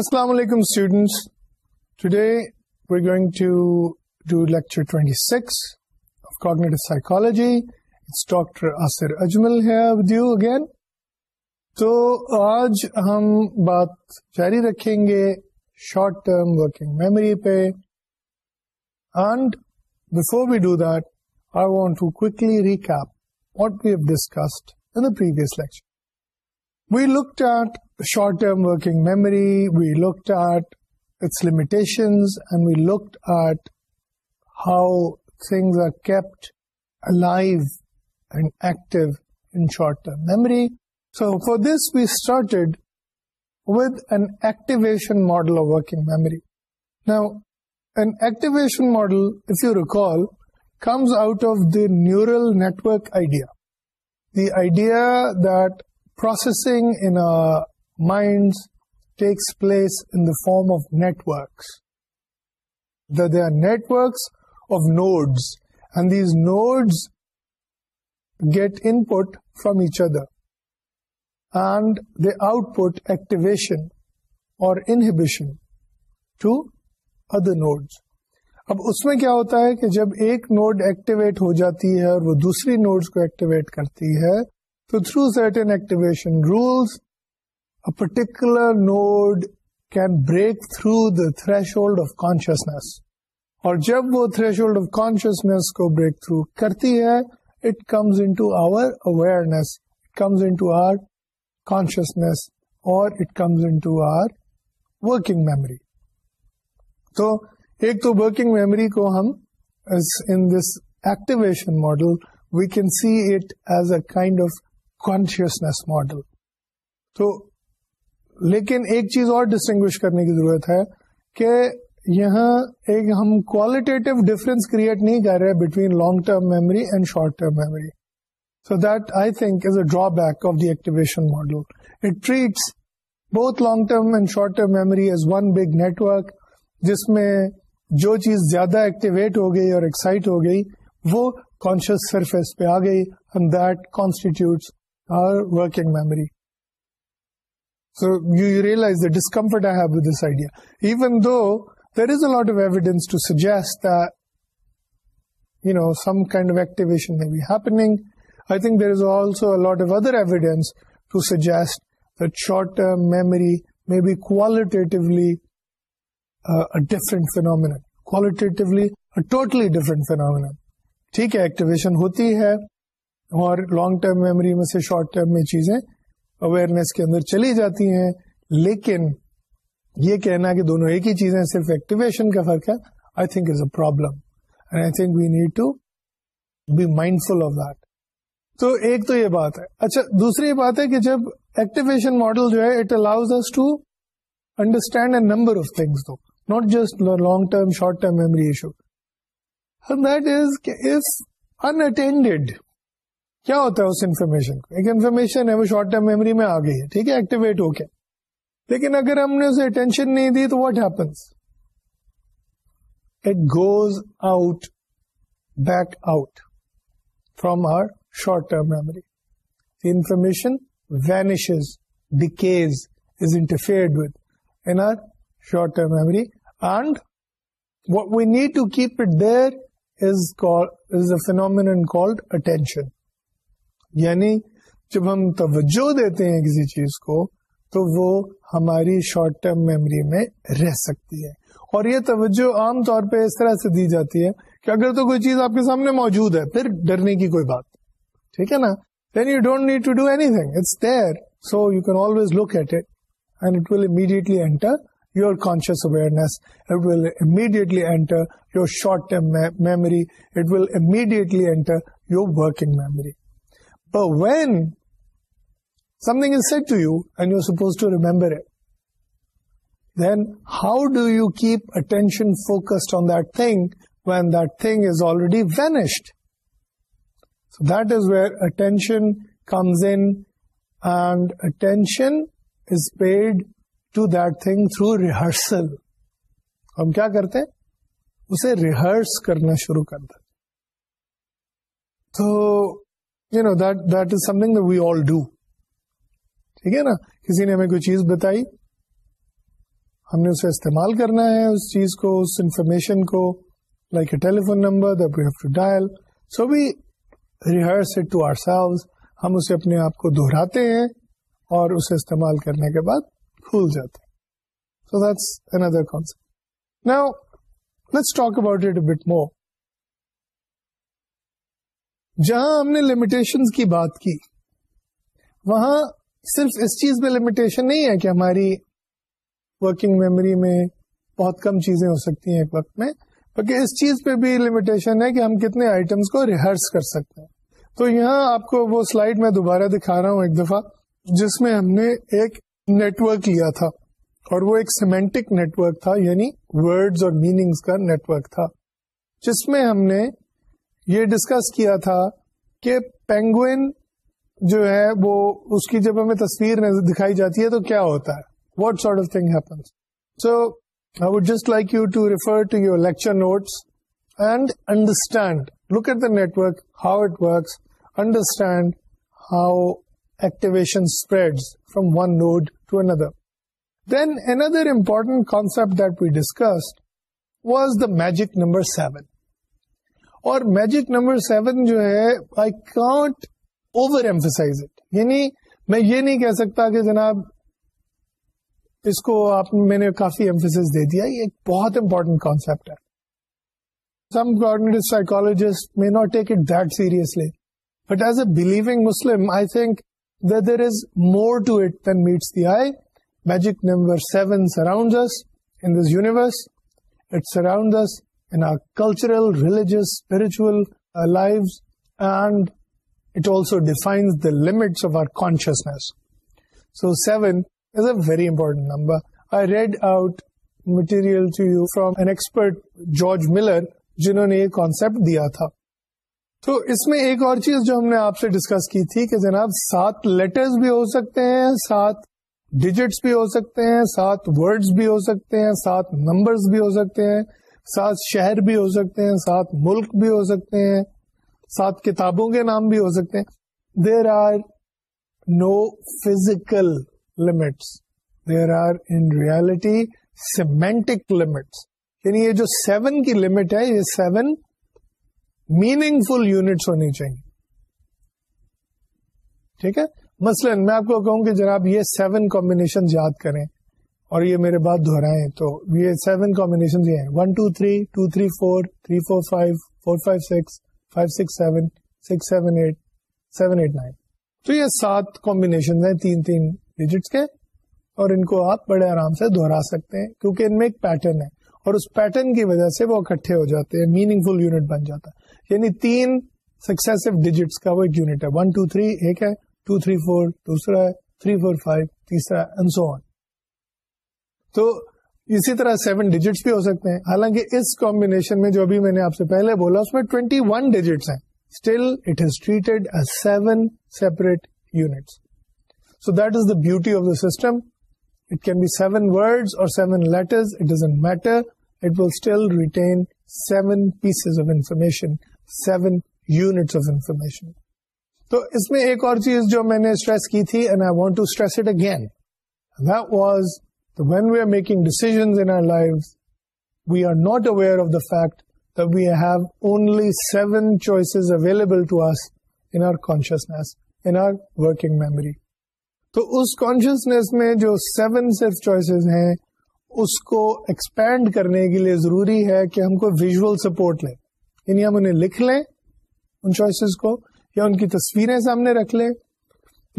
السلام علیکم students today we going to do lecture 26 lecture twenty سکسلوجی it's doctor Asir Ajmal ہے تو آج ہم بات جاری رکھیں گے شارٹ ٹرم ورکنگ میموری پہ and before we do that I want to quickly recap what we have discussed basics previous lecture we looked at short term وک memory we its limitation shortly so for this we started activation model activation model call comes out of دور network idea the idea the processing minds takes place in the form of networks the there networks of of and these these get in input each other and and output activation اور inhibition to other nodes. اب اس میں کیا ہوتا ہے کہ جب ایک نوڈ ایکٹیویٹ ہو جاتی ہے اور وہ دوسری نوڈز کو ایکٹیویٹ کرتی ہے through certain activation rules particular node can break through the threshold of consciousness اور جب وہ تھریش ہولڈ آف کانشیسنیس کو بریک تھرو کرتی ہے it comes into our awareness comes into our consciousness اور it comes into our working memory تو ایک تو ورکنگ میموری کو ہم in this activation model we can see it as a kind of consciousness model تو لیکن ایک چیز اور ڈسٹنگوش کرنے کی ضرورت ہے کہ یہاں ایک ہم کوالٹیٹو ڈفرینس کریٹ نہیں کر رہے between long term memory and short term memory so that I think is a drawback of the activation model it treats بہت long term and short term memory is one big network جس میں جو چیز زیادہ activate ہو گئی اور excite ہو گئی وہ کانشیس سرفیس پہ آ گئی and that constitutes so you you realize idea even distance also other evidence to suggest short term memory میں ٹوٹلی ڈیفرنٹ فینامین ٹھیک ہے ایکٹیویشن ہوتی ہے اور لانگ ٹرم میموری میں سے شارٹ ٹرم میں چیزیں اویئرنیس کے اندر چلی جاتی ہیں لیکن یہ کہنا کہ دونوں ایک ہی چیزیں صرف ایکٹیویشن کا فرق ہے I think is a problem we need to be mindful of that تو ایک تو یہ بات ہے اچھا دوسری بات ہے کہ جب ایکٹیویشن ماڈل جو ہے it allows us to understand a number of things though not just long term short term memory issue that is is intended کیا ہوتا ہے اس انفارمیشن کو ایک انفارمیشن ہے وہ شارٹ ٹرم میموری میں آ گئی ہے ٹھیک ہے ایکٹیویٹ ہو کے لیکن اگر ہم نے اسے اٹینشن نہیں دی تو what happens it goes out back out from our short term memory information vanishes decays is interfere short term memory and we need to keep it a phenomenon called attention یعنی جب ہم توجہ دیتے ہیں کسی چیز کو تو وہ ہماری شارٹ ٹرم میموری میں رہ سکتی ہے اور یہ توجہ عام طور پہ اس طرح سے دی جاتی ہے کہ اگر تو کوئی چیز آپ کے سامنے موجود ہے پھر ڈرنے کی کوئی بات ٹھیک ہے نا then you don't need to do anything it's there so you can always look at it and it will immediately enter your conscious awareness it will immediately enter your short term memory it will immediately enter your working memory when something you and you suppose to remember how do you keep attention focused there attention comes and attention is paid to thing through rehearsal ہم کیا کرتے اسے rehearse کرنا شروع کر د you know that that is something we all do ٹھیک ہے نا کسی نے ہمیں کوئی چیز بتائی ہم نے اسے استعمال کرنا ہے اس اس چیز کو کو information like a telephone number that we we have to to dial so rehearse ourselves ہم اسے اپنے آپ کو دہراتے ہیں اور اسے استعمال کرنے کے بعد کھول جاتے ہیں so that's another concept now let's talk about it bit more جہاں ہم نے لمیٹیشن کی بات کی وہاں صرف اس چیز میں لمیٹیشن نہیں ہے کہ ہماری ورکنگ میموری میں بہت کم چیزیں ہو سکتی ہیں ایک وقت میں بلکہ اس چیز پہ بھی لمیٹیشن ہے کہ ہم کتنے آئٹمس کو ریہرس کر سکتے ہیں تو یہاں آپ کو وہ سلائیڈ میں دوبارہ دکھا رہا ہوں ایک دفعہ جس میں ہم نے ایک نیٹورک لیا تھا اور وہ ایک سیمینٹک نیٹورک تھا یعنی ورڈز اور میننگز کا نیٹورک تھا جس میں ہم نے یہ ڈسکس کیا تھا کہ پینگوئن جو ہے وہ اس کی جب ہمیں تصویر دکھائی جاتی ہے تو کیا ہوتا ہے what sort of thing happens so I would just like you to refer to your lecture notes and understand look at the network how it works understand how activation spread from one node to another then another important concept that we discussed was the magic number seven اور magic number seven جو ہے I can't over it یعنی میں یہ نہیں کہہ سکتا کہ جناب اس کو آپ میں نے کافی ایمفیس دے دیا یہ ایک بہت امپورٹنٹ کانسپٹ ہے some psychologist may not take it that seriously but as a believing Muslim I think there is more to it than meets the eye magic number seven surround in this universe it surround in our cultural, religious, spiritual uh, lives and it also defines the limits of our consciousness. So seven is a very important number. I read out material to you from an expert, George Miller, جنہوں نے یہ concept دیا تھا تو اس میں ایک اور چیز جو ہم نے آپ سے ڈسکس کی تھی کہ جناب سات لیٹرز بھی ہو سکتے ہیں سات ڈیجٹس بھی ہو سکتے ہیں سات ورڈز بھی ہو سکتے ہیں سات نمبرز بھی ہو سکتے ہیں ساتھ شہر بھی ہو سکتے ہیں ساتھ ملک بھی ہو سکتے ہیں ساتھ کتابوں کے نام بھی ہو سکتے ہیں there are no physical limits there are in reality semantic limits یعنی یہ جو سیون کی لمٹ ہے یہ سیون میننگ فل یونٹس ہونی چاہیے ٹھیک ہے مثلاً میں آپ کو کہوں کہ جناب یہ سیون کمبینیشن یاد کریں اور یہ میرے بات دہرائے تو یہ سیون کمبینیشن یہ ہیں one two three two three four three four five four five six five six seven six seven eight seven eight nine تو یہ سات کمبینیشن ہیں تین تین ڈیجٹس کے اور ان کو آپ بڑے آرام سے دوہرا سکتے ہیں کیونکہ ان میں ایک پیٹرن ہے اور اس پیٹرن کی وجہ سے وہ اکٹھے ہو جاتے ہیں میننگ فل یونٹ بن جاتا ہے یعنی تین سکسو ڈیجٹس کا وہ ایک یونٹ ہے ون ٹو تھری ایک ہے ٹو تھری فور دوسرا ہے تھری فور فائیو تیسرا آن تو اسی طرح سیون ڈیجٹس بھی ہو سکتے ہیں حالانکہ اس کمبینیشن میں جو ابھی میں میں نے آپ سے پہلے بولا اس ٹوینٹی ون ڈیجٹس ہیں still it it is treated seven separate units so that the the beauty of system can be seven sevens اور seven seven seven letters it it doesn't matter will still retain pieces of of information information units تو اس میں ایک اور چیز جو میں نے اسٹریس کی تھی and I want to stress it again that was So when we are making decisions in our lives, we are not aware of the fact that we have only seven choices available to us in our consciousness, in our working memory. تو اس consciousness میں جو seven صرف choices ہیں اس کو expand کرنے کے لیے ضروری ہے کہ ہم کو ویژل سپورٹ لیں یعنی ہم انہیں لکھ لیں ان چوائسیز کو یا ان کی تصویریں سامنے رکھ لیں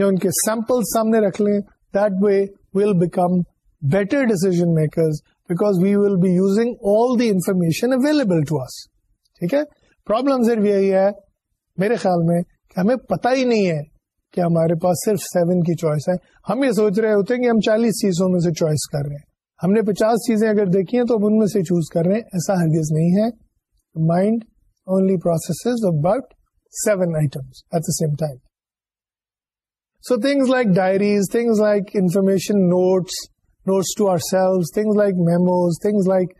یا ان کے سیمپل سامنے رکھ لیں that way will become better decision makers because we will be using all the information available to us ٹھیک ہے پرابلم صرف یہی ہے میرے خیال میں کہ ہمیں پتہ ہی نہیں ہے کہ ہمارے پاس صرف سیون کی چوائس ہے ہم یہ سوچ رہے ہوتے ہیں کہ ہم چالیس چیزوں میں سے چوائس کر رہے ہیں ہم نے پچاس چیزیں اگر دیکھی ہیں تو ہم ان میں سے چوز کر رہے ہیں ایسا ہرگز نہیں ہے mind only processes about seven items at the same time so things like diaries things like information notes notes to ourselves, things like memos, things like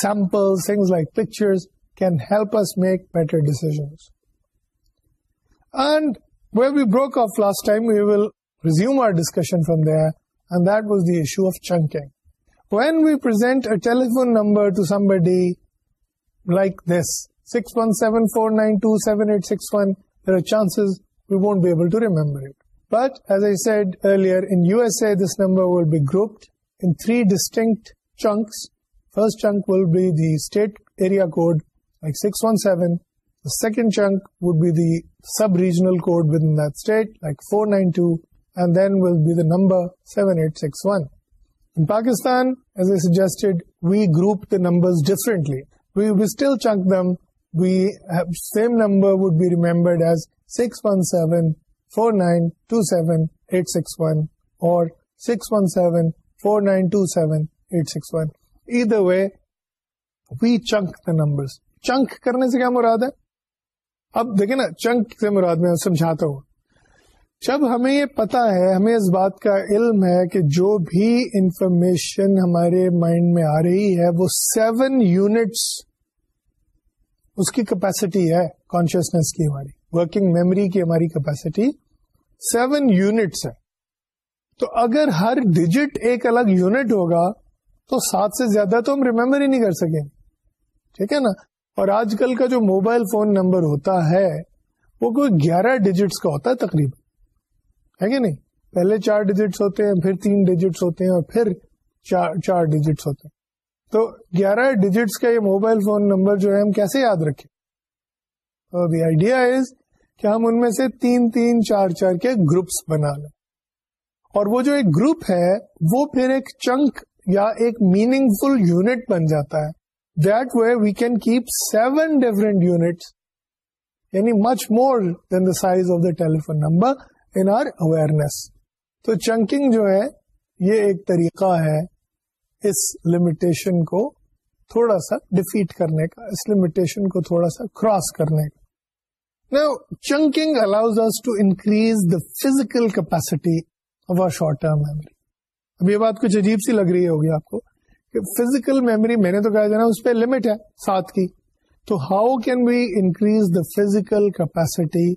samples, things like pictures can help us make better decisions. And where we broke off last time, we will resume our discussion from there, and that was the issue of chunking. When we present a telephone number to somebody like this, 617-492-7861, there are chances we won't be able to remember it. But as I said earlier, in USA this number will be grouped three distinct chunks first chunk will be that area code six chunk we the sub regional four nine eight six one seven four nine two seven eight six one ادھر way we chunk the number chunk کرنے سے کیا مراد ہے اب دیکھیں نا chunk سے مراد میں سمجھاتا ہوں جب ہمیں یہ پتا ہے ہمیں اس بات کا علم ہے کہ جو بھی انفارمیشن ہمارے مائنڈ میں آ رہی ہے وہ سیون یونٹس اس کی کیپیسٹی ہے کانشیسنیس کی ہماری ورکنگ میموری کی ہماری کیپیسٹی سیون یونٹس ہے تو اگر ہر ڈیجٹ ایک الگ یونٹ ہوگا تو سات سے زیادہ تو ہم ریمبر ہی نہیں کر سکیں ٹھیک ہے نا اور آج کل کا جو موبائل فون نمبر ہوتا ہے وہ کوئی گیارہ ڈیجٹس کا ہوتا ہے تقریبا ہے کہ نہیں پہلے چار ڈیجٹس ہوتے ہیں پھر تین ڈیجٹس ہوتے ہیں اور پھر چار ڈیجٹس ہوتے ہیں تو گیارہ ڈیجٹس کا یہ موبائل فون نمبر جو ہے ہم کیسے یاد رکھیں دی آئیڈیا از کہ ہم ان میں سے تین تین چار چار کے گروپس بنا لیں اور وہ جو ایک گروپ ہے وہ پھر ایک چنک یا ایک میننگ فل یونٹ بن جاتا ہے that way we can keep seven different unit یعنی much more than the size of the telephone number in our awareness تو چنکنگ جو ہے یہ ایک طریقہ ہے اس لمیٹیشن کو تھوڑا سا ڈیفیٹ کرنے کا اس لمیٹیشن کو تھوڑا سا کراس کرنے کا chunking allows to increase the physical capacity short term memory اب یہ بات کچھ عجیب سی لگ رہی ہوگی آپ کو کہ فزیکل میموری میں نے تو کہا جانا اس پہ لمٹ ہے سات کی تو how can we increase the physical capacity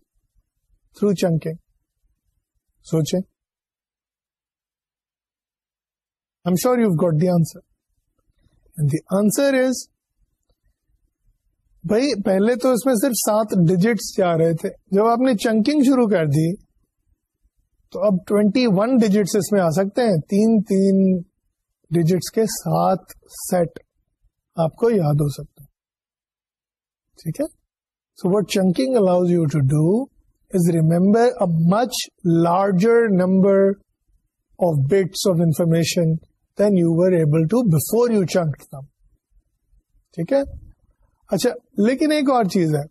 through chunking سوچیں I'm sure you've got the answer. And the answer is بھائی پہلے تو اس میں صرف سات ڈیجٹس جا رہے تھے جب آپ نے چنکنگ شروع کر دی تو اب 21 ون ڈیجٹس اس میں آ سکتے ہیں تین تین ڈیجٹس کے ساتھ سیٹ آپ کو یاد ہو سکتا ٹھیک ہے so what chunking allows you to do is remember a much larger number of bits of information than you were able to before you chunk them ٹھیک ہے اچھا لیکن ایک اور چیز ہے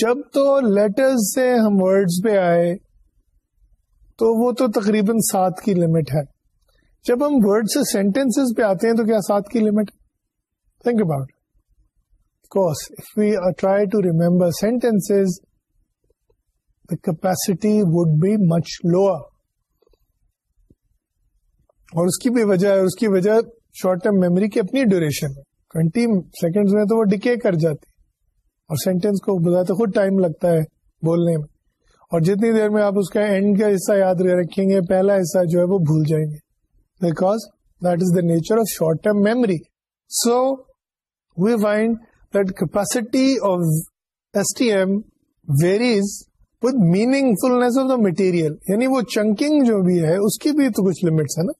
جب تو لیٹرز سے ہم ورڈز پہ آئے تو وہ تو تقریباً سات کی لمٹ ہے جب ہم ورڈ سے سینٹینس پہ آتے ہیں تو کیا سات کی limit think about if we try to remember sentence اور اس کی بھی وجہ ہے اس کی وجہ شارٹ ٹرم میموری کی اپنی ڈیوریشن ہے ٹوینٹی سیکنڈ میں تو وہ ڈکے کر جاتی اور سینٹینس کو بلاتے خود ٹائم لگتا ہے بولنے میں اور جتنی دیر میں آپ اس کا اینڈ کا حصہ یاد رکھیں گے پہلا حصہ جو ہے وہ بھول جائیں گے because that is the nature of short term memory so we find that capacity of S T M varies with meaningfulness of the material یعنی وہ چنکنگ جو بھی ہے اس کی بھی تو کچھ لمٹس ہے نا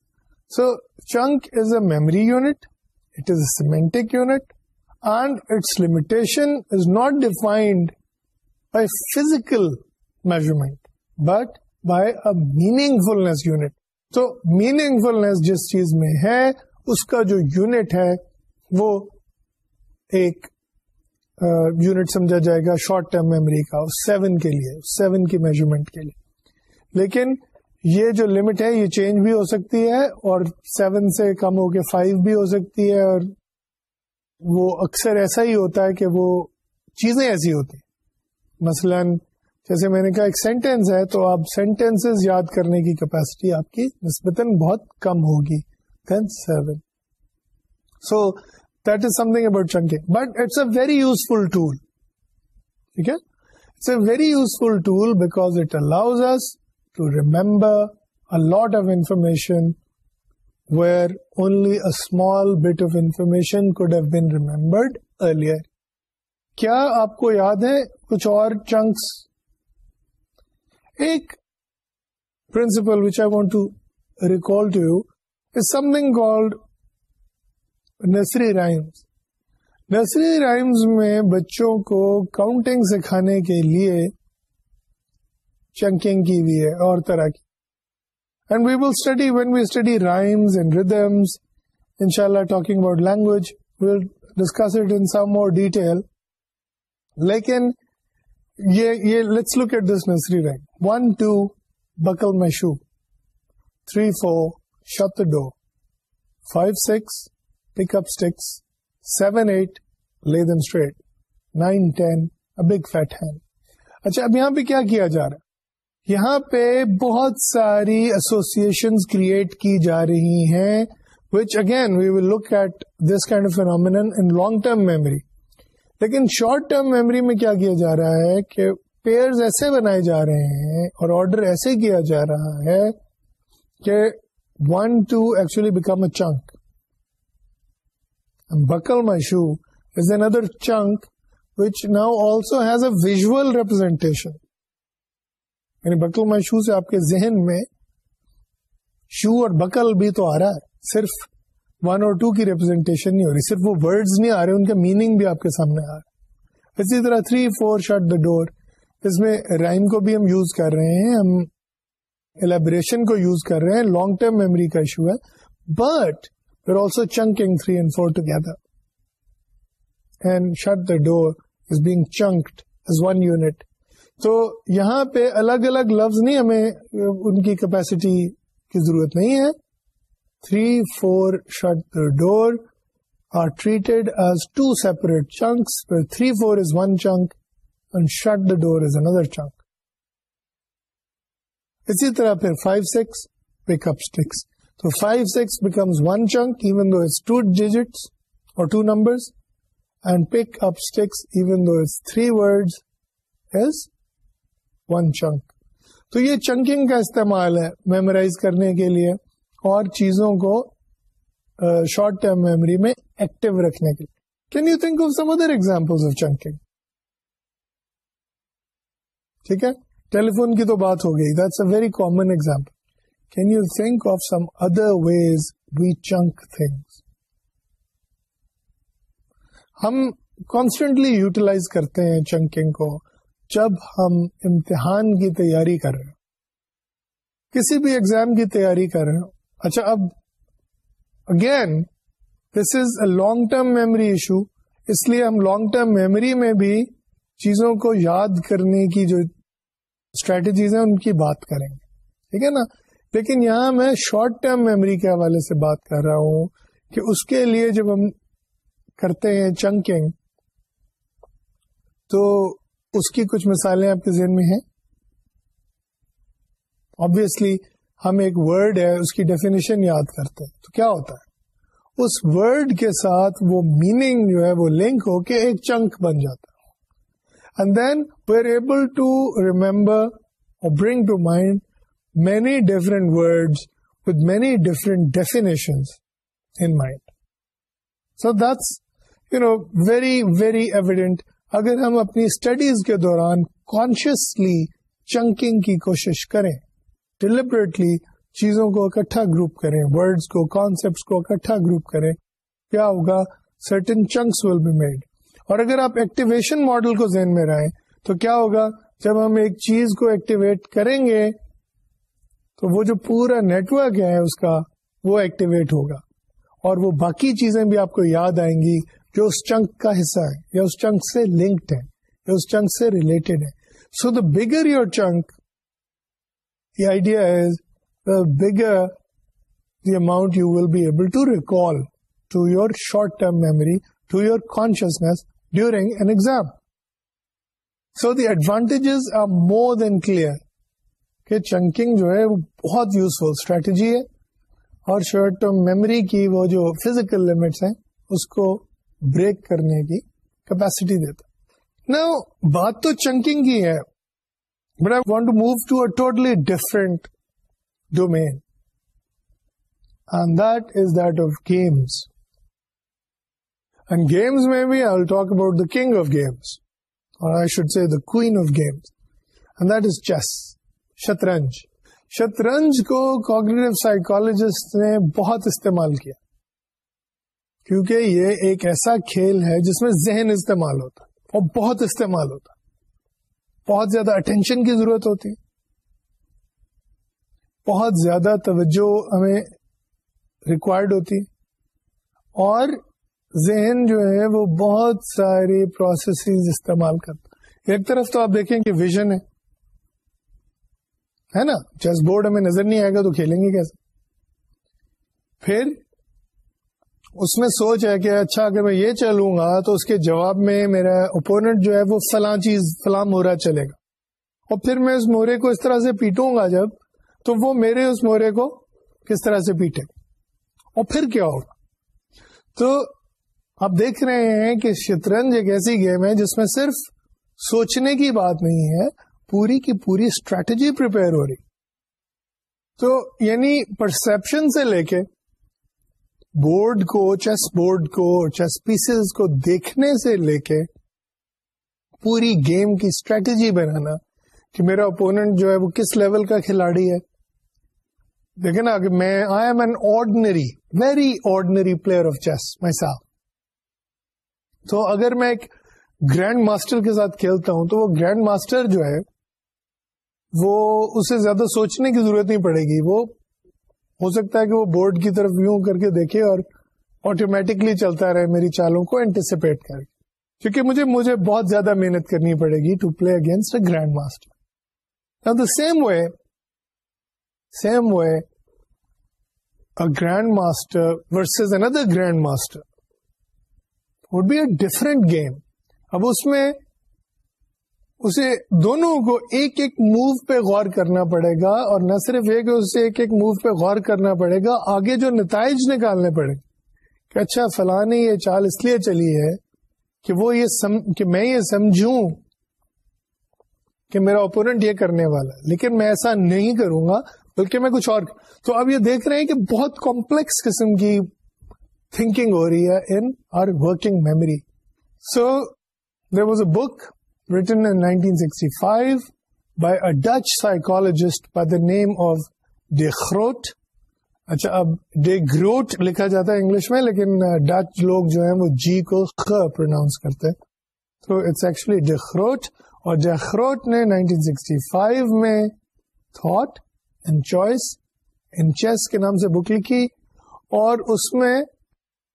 so chunk is a memory unit it is a semantic unit and its limitation is not defined by physical measurement but by a meaningfulness unit تو میننگ فلنس جس چیز میں ہے اس کا جو یونٹ ہے وہ ایک یونٹ سمجھا جائے گا شارٹ ٹرم میموری کا سیون کے لیے سیون کی میجرمنٹ کے لیے لیکن یہ جو لمٹ ہے یہ چینج بھی ہو سکتی ہے اور سیون سے کم ہو کے فائیو بھی ہو سکتی ہے اور وہ اکثر ایسا ہی ہوتا ہے کہ وہ چیزیں ایسی ہوتی مثلاً جیسے میں نے کہا ایک سینٹینس ہے تو آپ سینٹینس یاد کرنے کی کیپیسٹی آپ کی نسبتاً بہت کم ہوگی than seven so that is something about chunking but it's a very useful tool ٹھیک ہے it's a very useful tool because it allows us to remember a lot of information where only a small bit of information could have been remembered earlier کیا آپ کو یاد ہے کچھ اور chunks ایک principle which I want to recall to you is something called nursery rhymes nursery rhymes میں بچوں کو کاؤنٹنگ سکھانے کے لیے چنکنگ کی ہوئی ہے اور طرح کی and we will study when we study rhymes and rhythms ان شاء اللہ talking about language will discuss it in some more detail لیکن یہ یہ let's look at this nursery rhyme one two buckle my shoe three four shut door five six pick up seven eight lay them straight nine ten big fat hen اچھا اب یہاں پہ کیا کیا جا رہا ہے یہاں پہ بہت ساری ایسوسیشن کریٹ کی جا رہی ہیں which again we will look at this kind of phenomenon in long term memory لیکن شارٹ ٹرم میموری میں کیا کیا جا رہا ہے کہ پیئرز ایسے بنائے جا رہے ہیں اور آرڈر ایسے کیا جا رہا ہے کہ one two actually become a chunk buckle shoe is another chunk which now also has a visual representation یعنی بکل مشو سے آپ کے ذہن میں شو اور بکل بھی تو آ رہا ہے صرف ون اور ٹو کی ریپرزینٹیشن نہیں ہو رہی صرف وہ ورڈز نہیں آ رہے ان کا میننگ بھی آپ کے سامنے آ رہا اسی طرح three four shut the door اس میں رائم کو بھی ہم یوز کر رہے ہیں ہم ایلیبریشن کو یوز کر رہے ہیں لانگ ٹرم میموری کا ایشو ہے but we're also chunking three and four together and shut the door is is being chunked one unit تو یہاں پہ الگ الگ لفظ نہیں ہمیں ان کی کیپیسٹی کی ضرورت نہیں ہے three four shut the door are treated as two separate chunks three four is one chunk and shut the door is another chunk اسی طرح پھر five six pick up sticks becomes one chunk even though is two digits or two numbers and pick up even though is three word is one chunk تو یہ chunking کا استعمال ہے memorise کرنے کے لیے اور چیزوں کو شارٹ ٹرم میموری میں ایکٹیو رکھنے کے لیے can you think of some other example of chunking ٹھیک ہے ٹیلیفون کی تو بات ہو گئی that's a very common example can you think of some other ways we chunk things ہم کانسٹنٹلی یوٹیلائز کرتے ہیں چنکنگ کو جب ہم امتحان کی تیاری کر رہے کسی بھی ایگزام کی تیاری کر رہے ہو اچھا اب again this is a long term memory issue اس لیے ہم لانگ ٹرم میموری میں بھی چیزوں کو یاد کرنے کی جو اسٹریٹجیز ہیں ان کی بات کریں گے ٹھیک ہے نا لیکن یہاں میں شارٹ ٹرم میموری کے حوالے سے بات کر رہا ہوں کہ اس کے لیے جب ہم کرتے ہیں چنکنگ تو اس کی کچھ مثالیں آپ کے ذہن میں ہیں آبویسلی ہم ایک ورڈ ہے اس کی ڈیفینیشن یاد کرتے ہیں تو کیا ہوتا ہے اس ورڈ کے ساتھ وہ میننگ جو ہے وہ لنک ہو کے ایک چنک بن جاتا and then we are able to remember different word with many different no very very evident اگر ہم اپنی اسٹڈیز کے دوران کانشیسلی چنکنگ کی کوشش کریں ڈیلیبریٹلی چیزوں کو اکٹھا گروپ کریں ورڈز کو کو کانسیپٹس اکٹھا گروپ کریں کیا ہوگا certain chunks will be made اور اگر آپ ایکٹیویشن ماڈل کو ذہن میں رہیں تو کیا ہوگا جب ہم ایک چیز کو ایکٹیویٹ کریں گے تو وہ جو پورا نیٹورک ایکٹیویٹ ہوگا اور وہ باقی چیزیں بھی آپ کو یاد آئیں گی جو اس چنک کا حصہ ہے یا اس چنک سے لنکڈ ہے یا اس چنک سے ریلیٹڈ ہے so the bigger your chunk the idea is the bigger the amount you will be able to recall to your short-term memory, to your consciousness during an exam. So the advantages are more than clear. کہ chunking جو ہے وہ بہت useful strategy ہے اور short term memory کی وہ جو فزیکل لمٹس ہیں اس کو بریک کرنے کی کیپیسٹی دیتا نہ بات تو چنکنگ کی ہے but I want to move to a totally different domain of games and games میں بھی I will talk about the king of games اور کوگر بہت استعمال کیا کیونکہ یہ ایک ایسا کھیل ہے جس میں ذہن استعمال ہوتا اور بہت استعمال ہوتا بہت زیادہ اٹینشن کی ضرورت ہوتی بہت زیادہ توجہ ہمیں ریکوائرڈ ہوتی اور ذہن جو ہے وہ بہت سارے پروسیسز استعمال کرتا ایک طرف تو آپ دیکھیں کہ ویژن ہے ہے نا چیس بورڈ ہمیں نظر نہیں آئے گا تو کھیلیں گے کیسے پھر اس میں سوچ ہے کہ اچھا اگر میں یہ چلوں گا تو اس کے جواب میں میرا اپوننٹ جو ہے وہ فلاں فلاں چیز مورا چلے گا اور پھر میں اس مورے کو اس طرح سے پیٹوں گا جب تو وہ میرے اس مورے کو کس طرح سے پیٹے اور پھر کیا ہوگا تو آپ دیکھ رہے ہیں کہ شطرنج ایک ایسی گیم ہے جس میں صرف سوچنے کی بات نہیں ہے پوری کی پوری اسٹریٹجی رہی تو یعنی پرسپشن سے لے کے بورڈ کو چیس بورڈ کو چیس پیسز کو دیکھنے سے لے کے پوری گیم کی اسٹریٹجی بنانا کہ میرا اپوننٹ جو ہے وہ کس لیول کا کھلاڑی ہے نا کہ میں I am an ordinary very ordinary player of chess میں صاحب تو اگر میں ایک گرینڈ ماسٹر کے ساتھ کھیلتا ہوں تو وہ گرینڈ ماسٹر جو ہے وہ اسے زیادہ سوچنے کی ضرورت نہیں پڑے گی وہ ہو سکتا ہے کہ وہ بورڈ کی طرف یوں کر کے دیکھے اور آٹومیٹکلی چلتا رہے میری چالوں کو اینٹیسپیٹ کر کے کیونکہ بہت زیادہ محنت کرنی پڑے گی to play against a grand master the same way same way master versus another grand master be a different game اب اس میں اسے دونوں کو ایک ایک موو پہ غور کرنا پڑے گا اور نہ صرف یہ کہ اسے ایک ایک موو پہ غور کرنا پڑے گا آگے جو نتائج نکالنے پڑے کہ اچھا فلاں یہ چال اس لیے چلی ہے کہ وہ یہ سم... کہ میں یہ سمجھوں کہ میرا اپوننٹ یہ کرنے والا لیکن میں ایسا نہیں کروں گا بلکہ میں کچھ اور تو اب یہ دیکھ رہے ہیں کہ بہت کمپلیکس قسم کی تھنکنگ ہو رہی ہے in our working memory so there was a book written in 1965 by a Dutch psychologist by the name of De Groot. اچھا اب ڈی گروٹ لکھا جاتا ہے انگلش میں لیکن ڈچ لوگ جو ہیں وہ جی کو خ پروناؤنس کرتے ہیں تو اٹس ایکچولی ڈیخروٹ اور جروٹ نے 1965 میں thought in choice in chess کے نام سے بک لکھی اور اس میں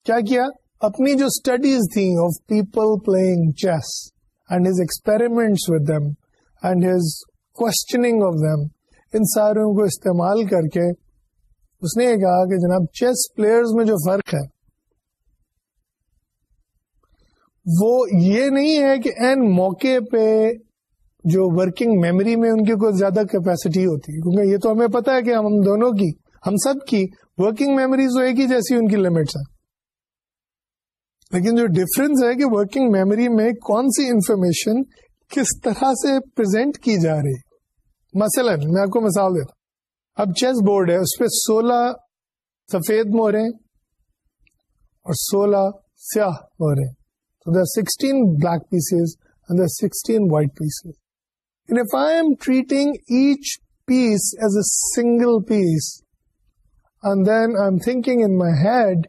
کیا کیا اپنی جو اسٹڈیز تھیں of people playing chess and with them and and questioning of them ان ساروں کو استعمال کر کے اس نے یہ کہا کہ جناب چیس پلیئر میں جو فرق ہے وہ یہ نہیں ہے کہ این موقع پہ جو ورکنگ میموری میں ان کی کوئی زیادہ کیپیسٹی ہوتی ہے کیونکہ یہ تو ہمیں پتا ہے کہ ہم دونوں کی ہم سب کی ورکنگ میموریز ہوئے گی جیسی ان کی لمٹس ہیں لیکن جو ڈفرینس ہے کہ ورکنگ میموری میں کون سی انفارمیشن کس طرح سے پرزینٹ کی جا رہی مثلا میں آپ کو مثال دیتا ہوں اب چیس بورڈ ہے اس پہ سولہ سفید مورے اور سولہ سیاہ مورے تو there sixteen black pieces and another sixteen white pieces treating each piece as a single piece and then I am thinking in my head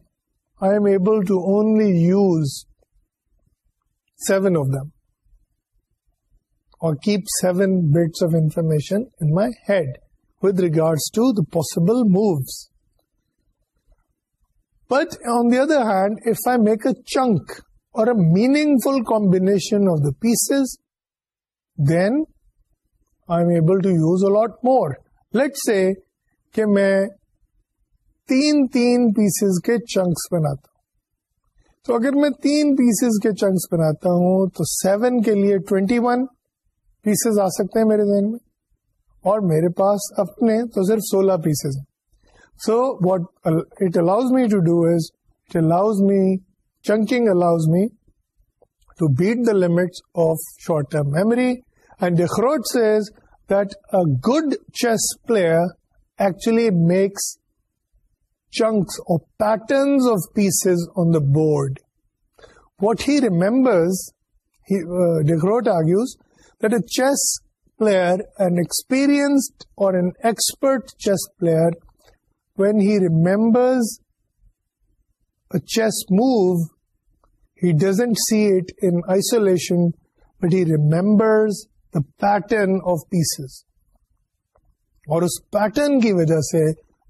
I am able to only use seven of them or seven bits of information regard to the possible moves but on the other hand if I make a chunk or a meaningful combination of the pieces then I am able to use a lot more let's say کہ میں تین تین pieces کے chunks بناتا ہوں تو اگر میں تین پیسز کے چنکس بناتا ہوں تو سیون کے لیے ٹوینٹی ون پیسز آ سکتے ہیں میرے ذہن میں اور میرے پاس اپنے تو صرف سولہ پیسز ہیں so what it allows me to do is it allows me chunking allows me to beat the limit of short term memory and says that a good chess player actually makes chunks pattern of pieces on the board what he remembers اور chess move he doesn't see it in isolation what he remembers the pattern of pieces اور اس pattern کی وجہ سے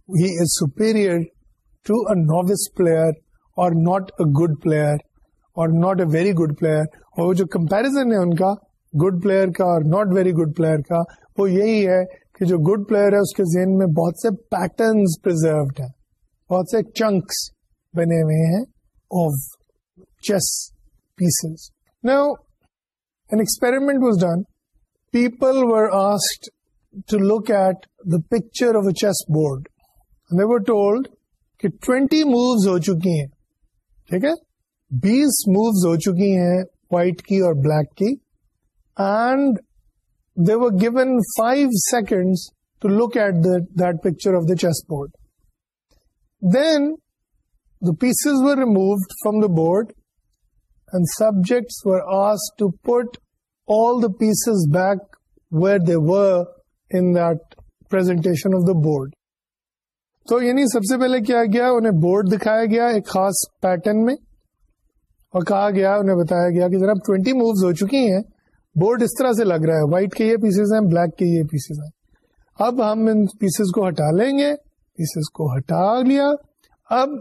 to a novice player or not a good player or not a very good player اور وہ جو comparison ہے ان کا گڈ پلیئر کا اور ناٹ ویری گڈ پلیئر کا وہ یہی ہے کہ جو گڈ پلیئر ہے اس کے ذہن میں بہت سے ہیں بہت سے چنکس بنے ہوئے ہیں people asked to look at the picture of a chess board were told twenty moves ہو چکی ہیں ٹھیک ہے بیس مووز ہو چکی ہیں وائٹ کی اور بلیک کی and they given five seconds to look at the picture of the chess board then the pieces were removed from the board and subjects were as to put all the pieces back where they were per board تو یعنی سب سے پہلے کیا گیا انہیں board دکھایا گیا ایک خاص پیٹرن میں اور کہا گیا انہیں بتایا گیا کہ جناب 20 مووز ہو چکی ہیں بورڈ اس طرح سے لگ رہا ہے وائٹ کے یہ پیسز ہیں بلیک کے یہ پیسز ہیں اب ہم ان پیسز کو ہٹا لیں گے پیسز کو ہٹا لیا اب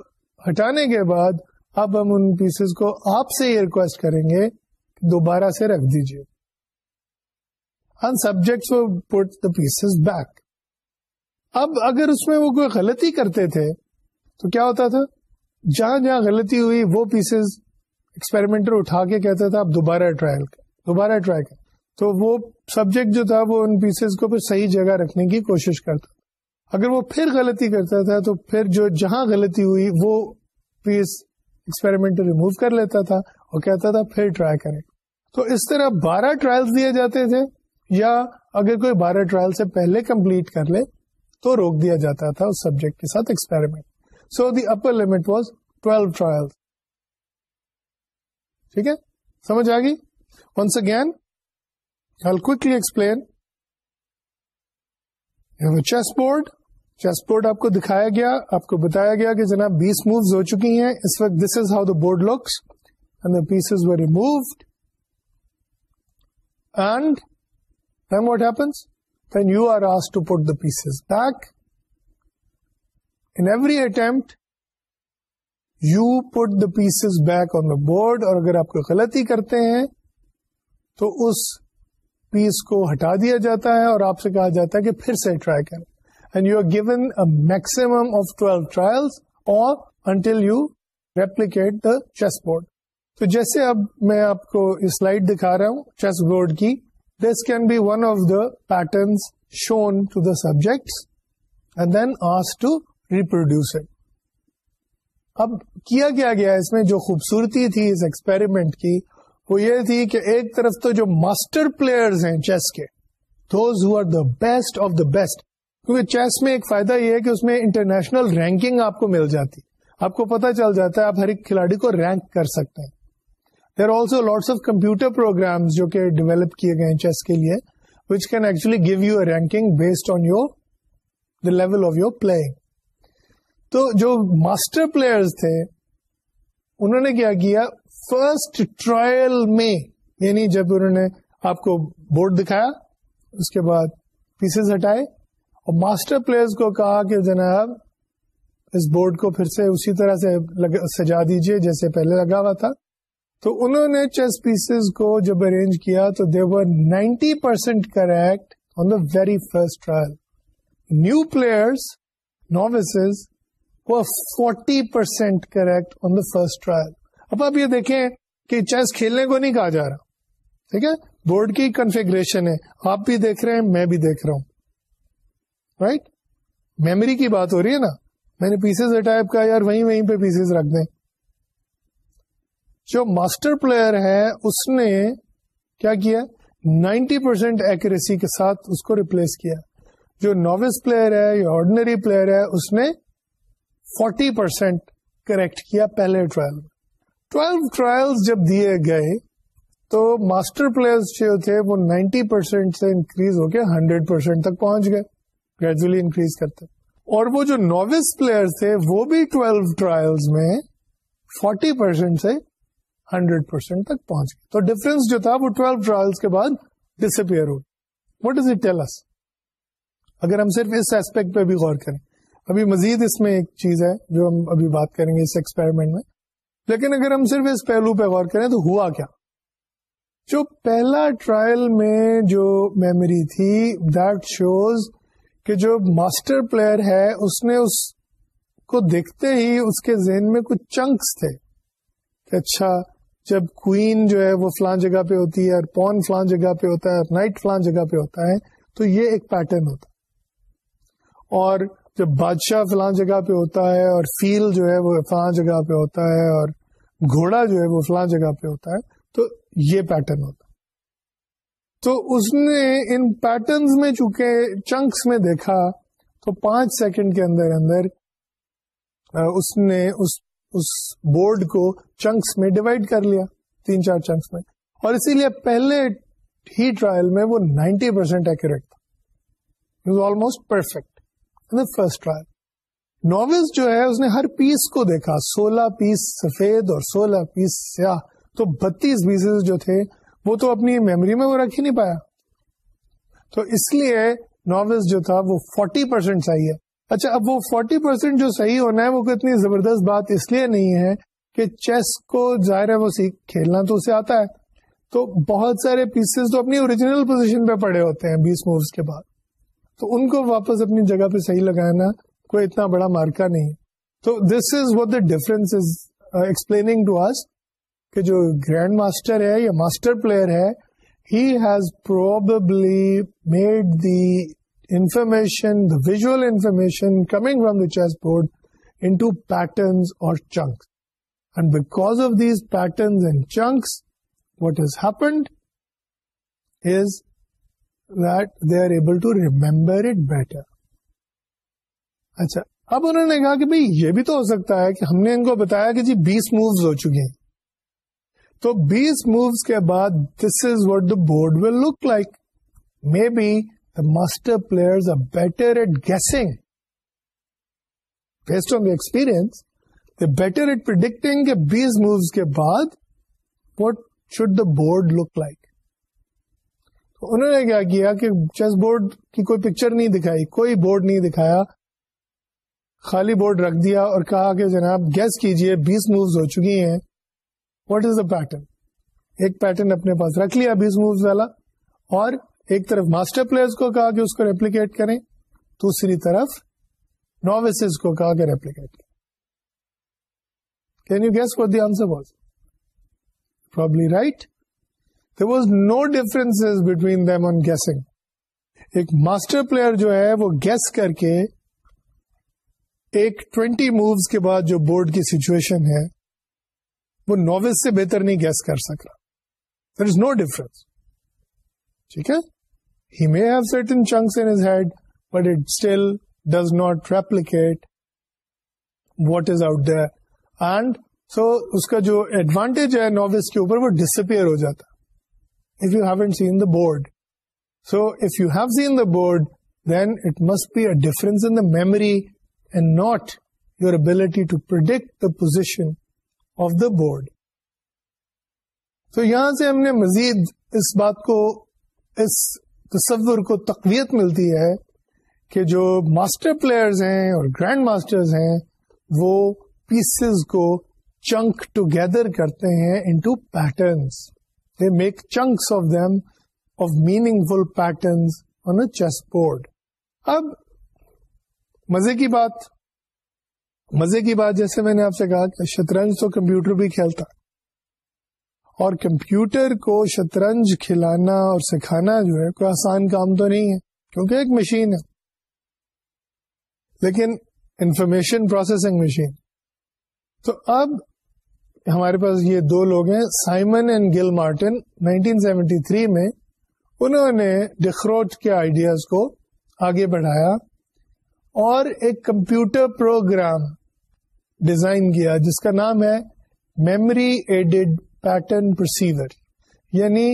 ہٹانے کے بعد اب ہم ان پیسز کو آپ سے یہ ریکویسٹ کریں گے کہ دوبارہ سے رکھ دیجیے پٹ دا پیسز بیک اب اگر اس میں وہ کوئی غلطی کرتے تھے تو کیا ہوتا تھا جہاں جہاں غلطی ہوئی وہ پیسز ایکسپیریمنٹر اٹھا کے کہتا تھا اب دوبارہ ٹرائل کر دوبارہ ٹرائی کر تو وہ سبجیکٹ جو تھا وہ ان پیسز کو پھر صحیح جگہ رکھنے کی کوشش کرتا اگر وہ پھر غلطی کرتا تھا تو پھر جو جہاں غلطی ہوئی وہ پیس ایکسپیریمنٹ ریموو کر لیتا تھا اور کہتا تھا پھر ٹرائی کریں تو اس طرح بارہ ٹرائلز دیے جاتے تھے یا اگر کوئی بارہ ٹرائل سے پہلے کمپلیٹ کر لے تو روک دیا جاتا تھا اس سبجیکٹ کے ساتھ experiment so the upper limit was twelve trial ٹھیک ہے سمجھ آ گئی once again chess board chess board آپ کو دکھایا گیا آپ کو بتایا گیا کہ جناب بیس مووز ہو چکی ہیں اس وقت this is how the board looks and the piece is removed and what happens pieces back every attempt you put the pieces back on the board اور اگر آپ کو غلطی کرتے ہیں تو اس پیس کو ہٹا دیا جاتا ہے اور آپ سے کہا جاتا ہے کہ پھر سے ٹرائی کریں and you are given a maximum of twelve trials or until you replicate the chess board تو جیسے اب میں آپ کو اسلائڈ دکھا رہا ہوں چیس بورڈ کی this can be one of the patterns shown to the subjects and then as to reproduce it اب کیا گیا اس میں جو خوبصورتی تھی اس ایکسپیریمنٹ کی وہ یہ تھی کہ ایک طرف تو جو ماسٹر پلیئرز ہیں چیس کے those who are the best of the best کیونکہ چیس میں ایک فائدہ یہ ہے کہ اس میں انٹرنیشنل رینکنگ آپ کو مل جاتی آپ کو پتا چل جاتا ہے آپ ہر ایک کھلاڑی کو رینک کر سکتے ہیں پروگرامس جو کہ ڈیولپ کیے گئے ہیں چیس کے لیے which can actually give you a ranking based on your the level of your playing تو جو ماسٹر پلیئرس تھے انہوں نے کیا کیا ٹرائل میں یعنی جب انہوں نے آپ کو بورڈ دکھایا اس کے بعد پیسز ہٹائے اور ماسٹر پلیئر کو کہا کہ جناب اس بورڈ کو پھر سے اسی طرح سے سجا دیجئے جیسے پہلے لگا ہوا تھا تو انہوں نے چیس پیسز کو جب ارینج کیا تو they were ninety percent correct on the very first trial new players وہ forty percent correct on the first trial اب آپ یہ دیکھیں کہ چیس کھیلنے کو نہیں کہا جا رہا ٹھیک ہے بورڈ کی کنفیگریشن ہے آپ بھی دیکھ رہے ہیں میں بھی دیکھ رہا ہوں رائٹ right? میموری کی بات ہو رہی ہے نا میں نے پیسز اٹائپ کا یار وہیں وہیں پہ پیسز رکھ دیں جو ماسٹر پلیئر ہے اس نے کیا کیا نائنٹی پرسینٹ ایکوریسی کے ساتھ اس کو ریپلیس کیا جو نویس پلیئر ہے یا آرڈینری پلیئر ہے اس نے فورٹی پرسینٹ کریکٹ کیا پہلے ٹرائل میں ٹویلو ٹرائل جب دیے گئے تو ماسٹر پلیئر جو تھے وہ نائنٹی پرسینٹ سے انکریز ہو کے ہنڈریڈ پرسینٹ تک پہنچ گئے گریجولی انکریز کرتے اور وہ جو نوس پلیئر تھے وہ بھی ٹویلو ٹرائل میں فورٹی پرسینٹ سے پرسینٹ تک پہنچ گئے تو ڈفرنس جو تھا وہ ٹویلو ٹرائل کے بعد disappear what is at least اگر ہم صرف اس ایسپیکٹ پہ بھی غور کریں ابھی مزید اس میں ایک چیز ہے جو ہم ابھی بات کریں گے اس میں لیکن اگر ہم صرف اس پہلو پہ غور کریں تو ہوا کیا جو پہلا ٹرائل میں جو میموری تھی دیٹ شوز کہ جو ماسٹر پلیئر ہے اس نے اس کو دیکھتے ہی اس کے ذہن میں کچھ چنکس تھے کہ اچھا جب کوئین جو ہے وہ فلان جگہ پہ ہوتی ہے اور اور پون فلان جگہ پہ ہوتا ہے نائٹ فلان جگہ پہ ہوتا ہے تو یہ ایک پیٹرن ہوتا ہے اور جب بادشاہ فلان جگہ پہ ہوتا ہے اور فیل جو ہے وہ فلان جگہ پہ ہوتا ہے اور گھوڑا جو ہے وہ فلان جگہ پہ ہوتا ہے تو یہ پیٹرن ہوتا ہے تو اس نے ان پیٹرنز میں چونکہ چنکس میں دیکھا تو پانچ سیکنڈ کے اندر اندر اس نے اس اس بورڈ کو چنکس میں ڈیوائڈ کر لیا تین چار چنکس میں اور اسی لیے پہلے ہی ٹرائل میں وہ نائنٹی پرسینٹ ایکٹ تھا almost perfect first trial novices جو ہے اس نے ہر پیس کو دیکھا سولہ پیس سفید اور سولہ پیس سیاہ تو بتیس پیسز جو تھے وہ تو اپنی میموری میں وہ رکھ ہی نہیں پایا تو اس لیے نوویز جو تھا وہ فورٹی پرسینٹ چاہیے اچھا اب وہ فورٹی پرسینٹ جو صحیح ہونا ہے وہ اتنی زبردست بات اس لیے نہیں ہے کہ چیس کو ظاہر ہے ہے وہ سیکھ کھیلنا تو تو تو اسے آتا بہت سارے پیسز اپنی اوریجنل پوزیشن پہ پڑے ہوتے ہیں بیس مووز کے بعد تو ان کو واپس اپنی جگہ پہ صحیح لگانا کوئی اتنا بڑا مارکا نہیں تو this is what the difference is explaining to us کہ جو گرینڈ ماسٹر ہے یا ماسٹر پلیئر ہے has probably made the information the visual information coming from the chess board into patterns اور chunks and back of these patterns and chunks what has happened is that they are able to remember it better اچھا اب انہوں نے کہا کہ بھائی یہ بھی تو ہو سکتا ہے کہ ہم نے ان کو بتایا کہ جی بیس مووز ہو چکی ہیں تو بیس مووز کے بعد this is what the board will look like may be master the board guessing کے بعد وٹ ش بورڈ لک لائک بورڈ کی کوئی پکچر نہیں دکھائی کوئی بورڈ نہیں دکھایا خالی بورڈ رکھ دیا اور کہا کہ جناب گیس کیجئے بیس مووز ہو چکی ہیں واٹ از دا پیٹرن ایک پیٹرن اپنے پاس رکھ لیا بیس مووز والا اور ایک طرف ماسٹر پلیئر کو کہا کہ اس کو ریپلیکیٹ کریں دوسری طرف نوویسز کو کہا کہ ریپلیکیٹ کریں can you guess the answer was was probably right no difference between them guessing ایک ماسٹر پلیئر جو ہے وہ گیس کر کے ایک ٹوینٹی مووز کے بعد جو بورڈ کی سچویشن ہے وہ نوویس سے بہتر نہیں گیس کر سک رہا دیر از نو ڈفرنس ٹھیک ہے may have sit and but still does not replicate what is out so اس کا جو ایڈوانٹیج ہے board so if you have seen the board then it must be a difference in memory and not your ability to perception of the board so یہاں سے ہم نے مزید اس بات کو اس تصور کو تقویت ملتی ہے کہ جو ماسٹر پلیئرز ہیں اور گرینڈ ماسٹرز ہیں وہ پیسز کو چنک ٹوگیدر کرتے ہیں into patterns make chunks of them of meaningful patterns on a chess board اب مزے کی بات مزے کی بات جیسے میں نے آپ سے کہا کہ شطرنج تو کمپیوٹر بھی کھیلتا اور کمپیوٹر کو شطرنج کھلانا اور سکھانا جو ہے کوئی آسان کام تو نہیں ہے کیونکہ ایک مشین ہے لیکن انفارمیشن پروسیسنگ مشین تو اب ہمارے پاس یہ دو لوگ ہیں سائمن اینڈ گل مارٹن 1973 میں انہوں نے ڈکھروٹ کے آئیڈیاز کو آگے بڑھایا اور ایک کمپیوٹر پروگرام ڈیزائن کیا جس کا نام ہے میموری ایڈیڈ پیٹرن پرسیور یعنی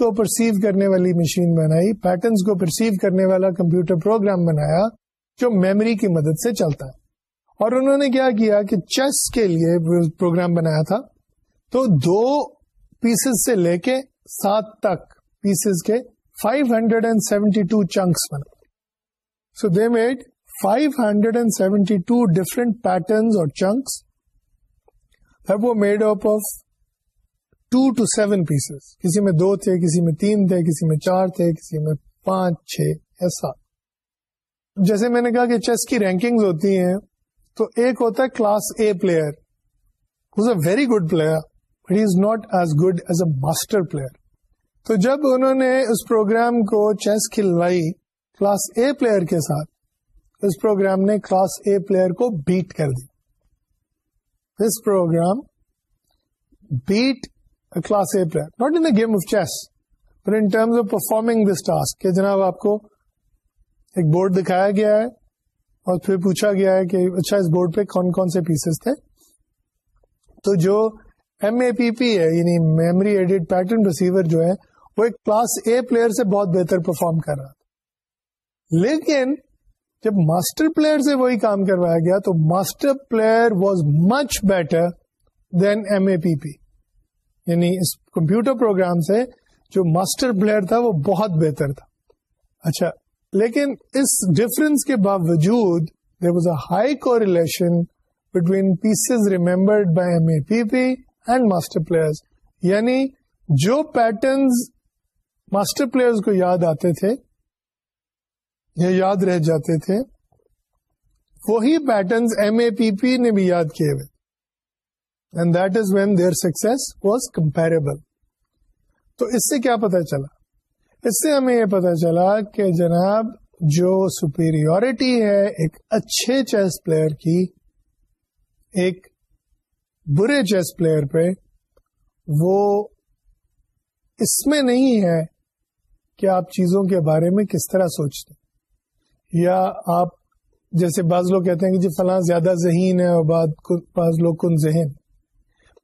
کو پرسیو کرنے والی مشین بنائی پیٹرنس کو پرسیو کرنے والا کمپیوٹر پروگرام بنایا جو میموری کی مدد سے چلتا ہے اور انہوں نے کیا کیا کہ چیس کے لیے پروگرام بنایا تھا تو دو پیسز سے لے کے سات تک پیسز کے 572 hundred and seventy two chunks بنا so they made five hundred and seventy two different patterns اور چنکس اب وہ made up of two two seven pieces کسی میں دو تھے کسی میں تین تھے کسی میں چار تھے کسی میں پانچ چھ یا سات جیسے میں نے کہا کہ چیس کی رینکنگ ہوتی ہیں تو ایک ہوتا ہے class A player is a very good player but is not as good as a master player تو جب انہوں نے اس پروگرام کو چیس کھلوائی کلاس اے پلیئر کے ساتھ اس پروگرام نے کلاس اے پلیئر کو بیٹ کر دی program beat class A player not in game of chess performing جناب آپ کو ایک بورڈ دکھایا گیا ہے اور پھر پوچھا گیا ہے کہ اچھا اس بورڈ پہ کون کون سے پیسز تھے تو جو ایم اے پی پی ہے یعنی میموری ایڈیٹ پیٹرن ریسیور جو ہے وہ ایک کلاس اے پلیئر سے بہت بہتر پرفارم کر رہا تھا لیکن جب ماسٹر پلیئر سے وہی کام کروایا گیا تو master player was much better than M A P P یعنی اس کمپیوٹر پروگرام سے جو ماسٹر پلیئر تھا وہ بہت بہتر تھا اچھا لیکن اس ڈفرنس کے باوجود there was a high correlation between pieces remembered by M A P P and master player یعنی جو پیٹرنز ماسٹر پلیئر کو یاد آتے تھے یاد رہ جاتے تھے وہی پیٹرنس ایم اے پی پی نے بھی یاد کیے ہوئے and that is when their success was comparable تو اس سے کیا پتا چلا اس سے ہمیں یہ پتا چلا کہ جناب جو سپیریورٹی ہے ایک اچھے چیس پلیئر کی ایک برے چیس پلیئر پہ وہ اس میں نہیں ہے کہ آپ چیزوں کے بارے میں کس طرح سوچتے یا آپ جیسے بعض لوگ کہتے ہیں کہ جی فلاں زیادہ ذہین ہے اور بعض لوگ کن ذہین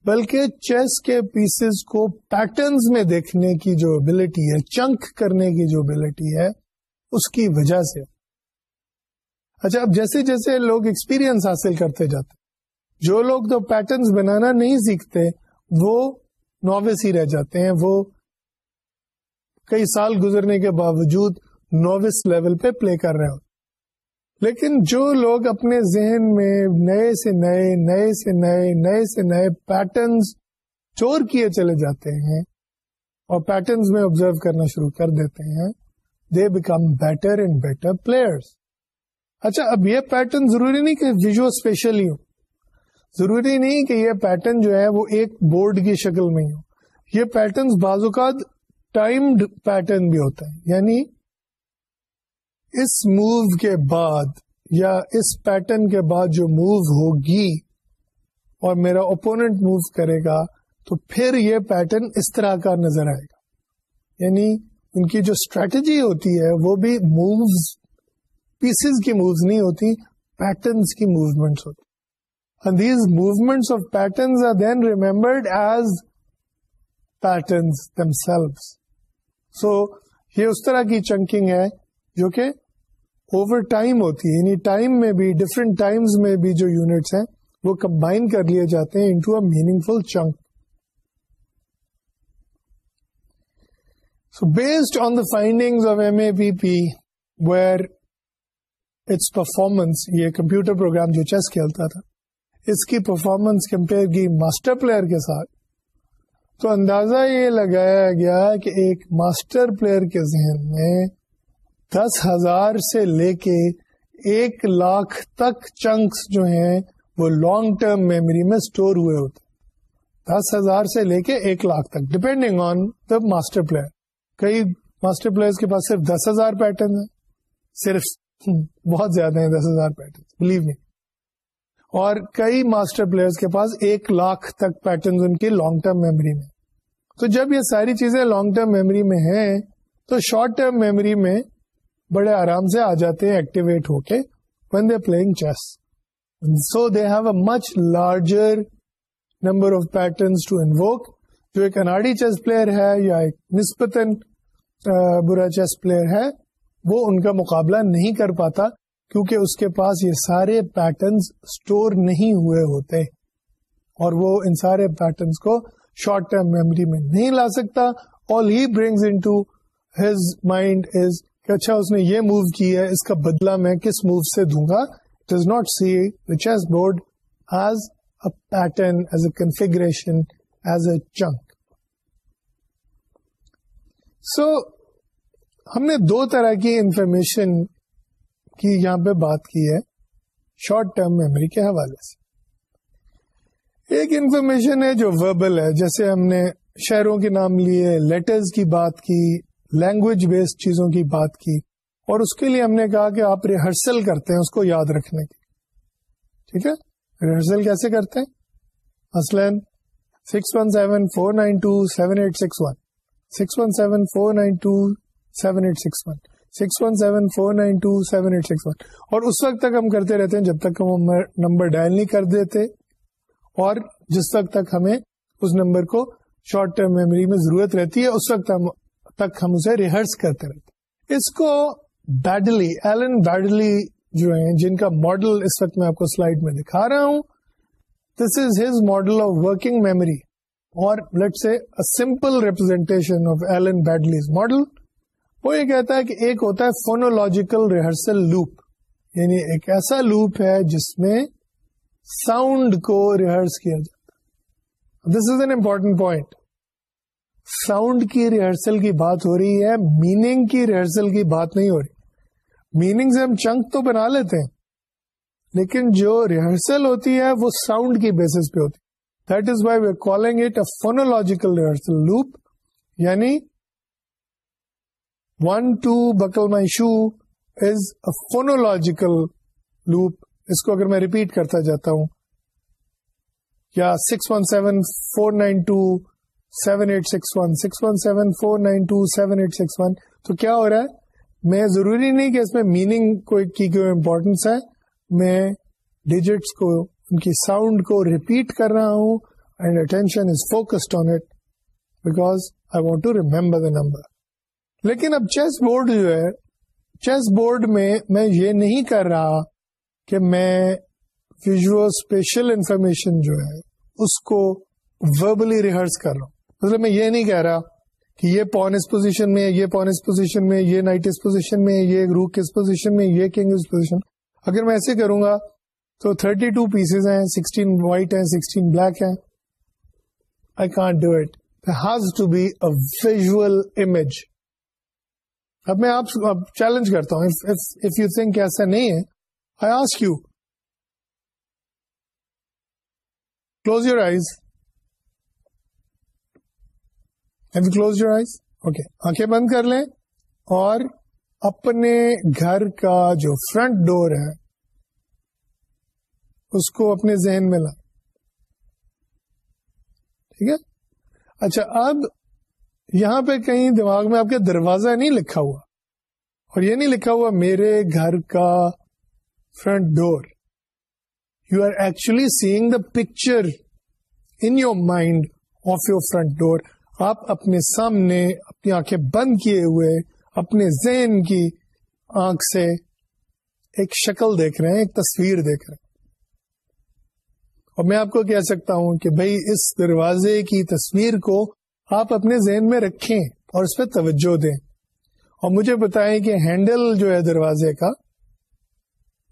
بلکہ چیس کے پیسز کو پیٹرنز میں دیکھنے کی جو ابلٹی ہے چنک کرنے کی جو ابلٹی ہے اس کی وجہ سے اچھا اب جیسے جیسے لوگ ایکسپیرئنس حاصل کرتے جاتے جو لوگ تو پیٹرنز بنانا نہیں سیکھتے وہ ہی رہ جاتے ہیں وہ کئی سال گزرنے کے باوجود نوس لیول پہ پلے کر رہے ہو لیکن جو لوگ اپنے ذہن میں نئے سے نئے نئے سے نئے نئے سے نئے پیٹرنز چور کیے چلے جاتے ہیں اور پیٹرنز میں آبزرو کرنا شروع کر دیتے ہیں they become better and better players اچھا اب یہ پیٹرن ضروری نہیں کہ ویژو اسپیشل ہی ہو ضروری نہیں کہ یہ پیٹرن جو ہے وہ ایک بورڈ کی شکل میں ہی ہو یہ پیٹرن بعض اوقات ٹائمڈ پیٹرن بھی ہوتا ہے یعنی اس موو کے بعد یا اس پیٹرن کے بعد جو موو ہوگی اور میرا اوپوننٹ موو کرے گا تو پھر یہ پیٹرن اس طرح کا نظر آئے گا یعنی ان کی جو اسٹریٹجی ہوتی ہے وہ بھی مووز پیسز کی مووز نہیں ہوتی پیٹرنس کی موومینٹس ہوتی and these movements of patterns are then remembered as pattern so یہ اس طرح کی چنکنگ ہے جو کہ اوور ٹائم ہوتی ہے یعنی ٹائم میں بھی ڈفرینٹ ٹائمز میں بھی جو یونٹس ہیں وہ کمبائن کر لیے جاتے ہیں into a meaningful chunk so based on the finding of M A P P where its performance یہ کمپیوٹر پروگرام جو چیس کھیلتا تھا اس کی پرفارمنس کمپیئر کی ماسٹر پلیئر کے ساتھ تو اندازہ یہ لگایا گیا کہ ایک ماسٹر پلیئر کے ذہن میں دس ہزار سے لے کے ایک لاکھ تک چنکس جو ہیں وہ لانگ ٹرم میموری میں اسٹور ہوئے ہوتے دس ہزار سے لے کے ایک لاکھ تک depending on the master player کئی ماسٹر پلیئر کے پاس صرف دس ہزار پیٹرن ہیں صرف بہت زیادہ ہیں دس ہزار پیٹرن بلیو نہیں اور کئی ماسٹر پلیئر کے پاس ایک لاکھ تک پیٹرن ان کی لانگ ٹرم میموری میں تو جب یہ ساری چیزیں لانگ ٹرم میموری میں ہیں تو شارٹ ٹرم میموری میں بڑے آرام سے آ جاتے ہیں ایکٹیویٹ ہو کے when they playing chess so they have a much larger number of pattern جو ایک اناڑی چیس پلیئر ہے یا ایک برا چیس پلیئر ہے وہ ان کا مقابلہ نہیں کر پاتا کیونکہ اس کے پاس یہ سارے پیٹرنس اسٹور نہیں ہوئے ہوتے اور وہ ان سارے پیٹرنس کو شارٹ ٹرم میموری میں نہیں لا سکتا all he brings into his mind is کہ اچھا اس نے یہ موو کی ہے اس کا بدلہ میں کس موو سے دوں گا does not see the chess board as a pattern as a configuration as a chunk so ہم نے دو طرح کی انفارمیشن کی یہاں پہ بات کی ہے شارٹ ٹرم میموری کے حوالے سے ایک انفارمیشن ہے جو وربل ہے جیسے ہم نے شہروں کے نام لیے لیٹرز کی بات کی لینگویج بیسڈ چیزوں کی بات کی اور اس کے لیے ہم نے کہا کہ آپ ریہرسل کرتے ہیں اس کو یاد رکھنے کی ٹھیک ہے ریہرسل کیسے کرتے ہیں مثلاً six six six one one seven seven four nine two eight one seven four nine two seven eight six one six one seven four nine two seven eight six one اور اس وقت تک ہم کرتے رہتے ہیں جب تک ہم نمبر ڈائل نہیں کر دیتے اور جس وقت تک ہمیں اس نمبر کو شارٹ ٹرم میموری میں ضرورت رہتی ہے اس وقت ہم تک ہم اسے ریہرس کرتے رہتے اس کو بیڈلی ایلن بیڈلی جو ہیں جن کا ماڈل اس وقت میں آپ کو سلائڈ میں دکھا رہا ہوں this is his model of working memory اور let say simple representation of Alan model وہ یہ کہتا ہے کہ ایک ہوتا ہے فونولوجیکل ریہرسل لوپ یعنی ایک ایسا لوپ ہے جس میں ساؤنڈ کو ریہرس کیا جاتا this is an important point sound کی ریہرسل کی بات ہو رہی ہے میننگ کی ریہرسل کی بات نہیں ہو رہی میننگ سے ہم چنک تو بنا لیتے ہیں لیکن جو ریہرسل ہوتی ہے وہ ساؤنڈ کی بیسس پہ ہوتی ہے that is why we calling it a phonological rehearsal loop یعنی one two buckle my shoe is a phonological loop اس کو اگر میں ریپیٹ کرتا جاتا ہوں یا six one seven four nine two seven eight six one six one seven four nine two seven eight six one تو کیا ہو رہا ہے میں ضروری نہیں کہ اس میں میننگ کو کیوں امپورٹینس ہے میں ڈیجٹس کو ان کی ساؤنڈ کو ریپیٹ کر رہا ہوں and attention is focused on it because I want to remember the number لیکن اب چیس بورڈ جو ہے چیس بورڈ میں میں یہ نہیں کر رہا کہ میں اسپیشل انفارمیشن جو ہے اس کو وربلی ریہرس کر رہا ہوں مطلب میں یہ نہیں کہہ رہا کہ یہ پون اس پوزیشن میں یہ پون اس پوزیشن میں یہ نائٹ اس پوزیشن میں یہ روک پوزیشن میں یہ کنگ اس پوزیشن اگر میں ایسے کروں گا تو 32 ٹو پیسز ہیں 16 16 وائٹ ہیں بلیک ہیں I can't do it has to be a visual image اب میں آپ چیلنج کرتا ہوں اف یو تھنک ایسا نہیں ہے I ask you close your eyes close your eyes okay آنکھیں بند کر لیں اور اپنے گھر کا جو فرنٹ ڈور ہے اس کو اپنے ذہن میں لا ٹھیک ہے اچھا اب یہاں پہ کہیں دماغ میں آپ کے دروازہ نہیں لکھا ہوا اور یہ نہیں لکھا ہوا میرے گھر کا front door you are actually seeing the picture in your mind of your front door آپ اپنے سامنے اپنی آنکھیں بند کیے ہوئے اپنے ذہن کی آنکھ سے ایک شکل دیکھ رہے ہیں ایک تصویر دیکھ رہے ہیں اور میں آپ کو کہہ سکتا ہوں کہ بھائی اس دروازے کی تصویر کو آپ اپنے ذہن میں رکھیں اور اس پہ توجہ دیں اور مجھے بتائیں کہ ہینڈل جو ہے دروازے کا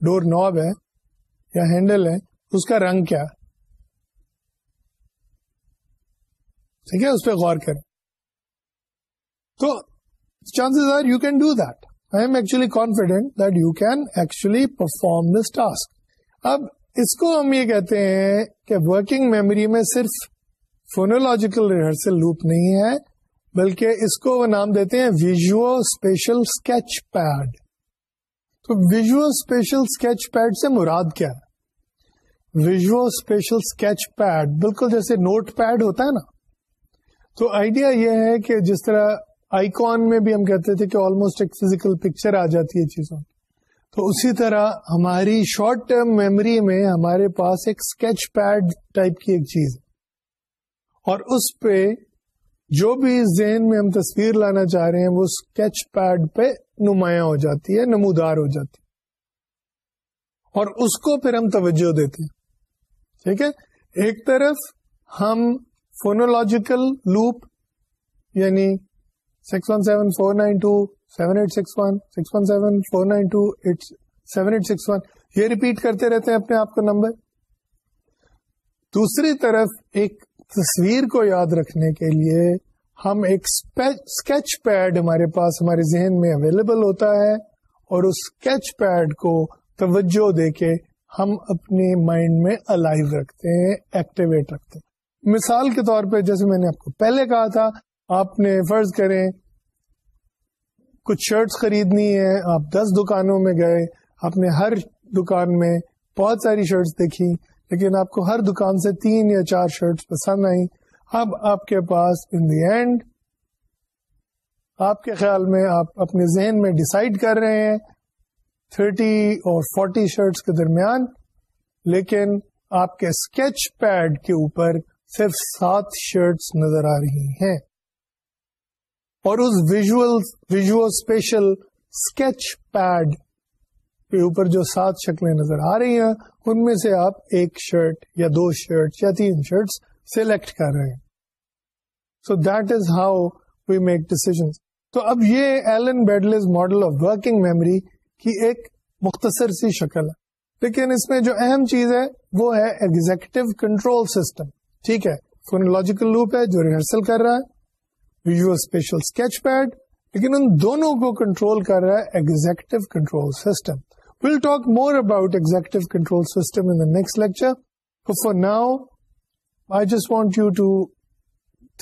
ڈور نوب ہے یا ہینڈل ہے اس کا رنگ کیا ہے ٹھیک ہے اس پہ غور کریں تو chances are you can do that I am actually confident that you can actually perform this task اب اس کو ہم یہ کہتے ہیں کہ ورکنگ میموری میں صرف فونولوجیکل ریہرسل لوپ نہیں ہے بلکہ اس کو وہ نام دیتے ہیں ویژو اسپیشل اسکیچ پیڈ تو ویژل اسپیشل اسکیچ پیڈ سے مراد کیا ہے ویژو اسپیشل اسکیچ پیڈ بالکل جیسے نوٹ پیڈ ہوتا ہے نا تو آئیڈیا یہ ہے کہ جس طرح آئیکن میں بھی ہم کہتے تھے کہ آلموسٹ ایک فزیکل پکچر آ جاتی ہے چیزوں تو اسی طرح ہماری شارٹ ٹرم میموری میں ہمارے پاس ایک اسکیچ پیڈ ٹائپ کی ایک چیز ہے اور اس پہ جو بھی ذہن میں ہم تصویر لانا چاہ رہے ہیں وہ اسکیچ پیڈ پہ نمایاں ہو جاتی ہے نمودار ہو جاتی ہے اور اس کو پھر ہم توجہ دیتے ہیں ٹھیک ہے ایک طرف ہم فونولوجیکل لوپ یعنی six one seven four nine two seven eight six one six one seven four nine two eight seven eight six one یہ ریپیٹ کرتے رہتے ہیں اپنے آپ کو نمبر دوسری طرف ایک تصویر کو یاد رکھنے کے لیے ہم ایک اسکیچ پیڈ ہمارے پاس ہمارے ذہن میں اویلیبل ہوتا ہے اور اس اسکیچ پیڈ کو توجہ دے کے ہم اپنے مائنڈ میں الائیو رکھتے ہیں ایکٹیویٹ رکھتے ہیں مثال کے طور پہ جیسے میں نے آپ کو پہلے کہا تھا آپ نے فرض کریں کچھ شرٹس خریدنی ہے آپ دس دکانوں میں گئے آپ نے ہر دکان میں بہت ساری شرٹس دیکھی لیکن آپ کو ہر دکان سے تین یا چار شرٹس پسند آئی اب آپ کے پاس ان دی اینڈ آپ کے خیال میں آپ اپنے ذہن میں ڈسائڈ کر رہے ہیں تھرٹی اور فورٹی شرٹس کے درمیان لیکن آپ کے اسکیچ پیڈ کے اوپر صرف سات شرٹس نظر آ رہی ہیں اور اس visual visuo spatial sketch pad کے اوپر جو سات شکلیں نظر آ رہی ہیں ان میں سے آپ ایک شرٹ یا دو شرٹ یا تین شرٹس سلیکٹ کر رہے ہیں so that is how we make decision تو اب یہ Alan Baddeley's model of working memory کی ایک مختصر سی شکل ہے لیکن اس میں جو اہم چیز ہے وہ ہے ایگزیکٹو کنٹرول سسٹم ٹھیک ہے فونولوجیکل لوپ ہے جو ریہرسل کر رہا ہے ویژل اسپیشل اسکیچ پیڈ لیکن ان دونوں کو کنٹرول کر رہا ہے executive control system will talk more about executive control system in next lecture for now I just want you to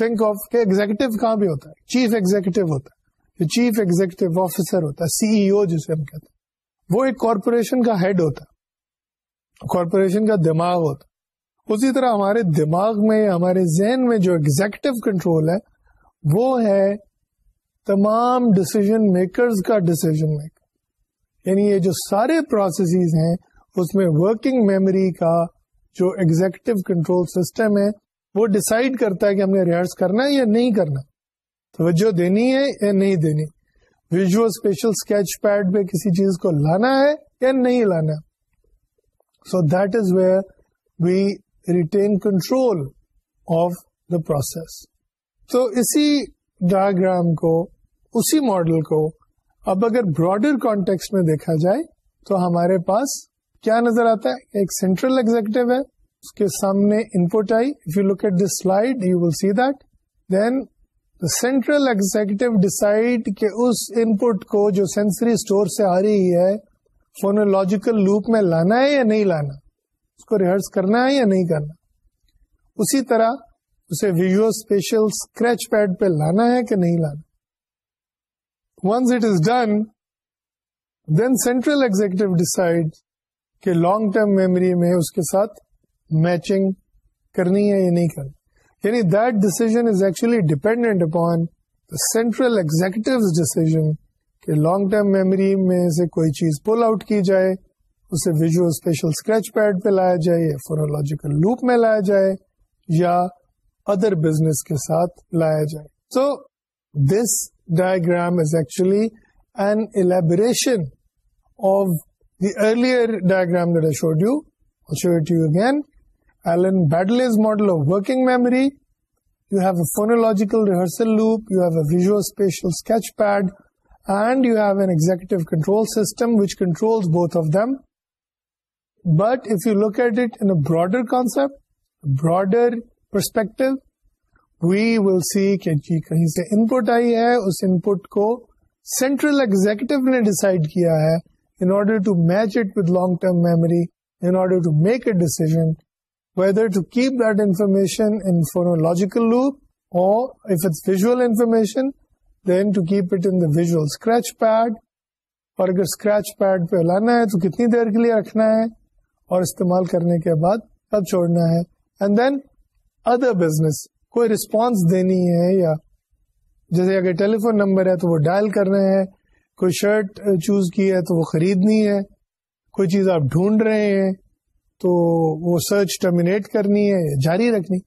think of کہ ایگزیکٹو کہاں بھی ہوتا ہے چیف ایگزیکٹو ہوتا ہے چیف ایگزیکٹو آفیسر ہوتا ہے سی ای او جسے ہم کہتے ہیں وہ ایک کارپوریشن کا ہیڈ ہوتا ہے کارپوریشن کا دماغ ہوتا ہے اسی طرح ہمارے دماغ میں ہمارے ذہن میں جو ایگزیکٹو کنٹرول ہے وہ ہے تمام ڈسیزن میکرز کا ڈسیزن میکر یعنی یہ جو سارے پروسیسز ہیں اس میں ورکنگ میموری کا جو ایگزیکٹو کنٹرول سسٹم ہے وہ ڈسائڈ کرتا ہے کہ ہم نے ریہرس کرنا ہے یا نہیں کرنا توجہ دینی ہے یا نہیں دینی ویژل اسپیشل اسکیچ پیڈ پہ کسی چیز کو لانا ہے یا نہیں لانا so that is where we retain control of the process تو اسی ڈائگرام کو اسی ماڈل کو اب اگر براڈر کانٹیکس میں دیکھا جائے تو ہمارے پاس کیا نظر آتا ہے ایک سینٹرل ایگزیکٹو ہے اس کے سامنے input I you look at this slide you will see that then central executive decide کہ اس ان پٹ کو جو سینسری اسٹور سے آ رہی ہے فونولوجیکل لوپ میں لانا ہے یا نہیں لانا کو ریہرس کرنا ہے یا نہیں کرنا اسی طرح اسے ویژل اسکریچ پیڈ پہ لانا ہے کہ نہیں لانا once it is done then central executive decide کہ لانگ ٹرم میموری میں اس کے ساتھ میچنگ کرنی ہے یا نہیں کرنی یعنی that decision is actually dependent upon central executive decision کہ لانگ ٹرم میموری میں سے کوئی چیز پل آؤٹ کی جائے اسے ویژل اسپیشل اسکریچ پیڈ پہ لایا جائے یا فونجیکل لوپ میں لایا جائے یا ادر بزنس کے ساتھ لایا جائے so this diagram is actually an elaboration of the earlier diagram illustration showed you you again Allendale you have a phonological rehearsal loop you have spatial but if you locate in broader concept broader perspective کہیں سے input آئی ہے اس input کو central executive نے decide کیا ہے in order to make a decision whether to keep the phonological loop اور اگر اسکریچ پیڈ پہ لانا ہے تو کتنی دیر کے لیے رکھنا ہے اور استعمال کرنے کے بعد تب چھوڑنا ہے اینڈ دین ادر بزنس کوئی رسپانس دینی ہے یا جیسے اگر ٹیلی فون نمبر ہے تو وہ ڈائل کرنا ہے کوئی شرٹ چوز کی ہے تو وہ خریدنی ہے کوئی چیز آپ ڈھونڈ رہے ہیں تو وہ سرچ ٹرمینیٹ کرنی ہے یا جاری رکھنی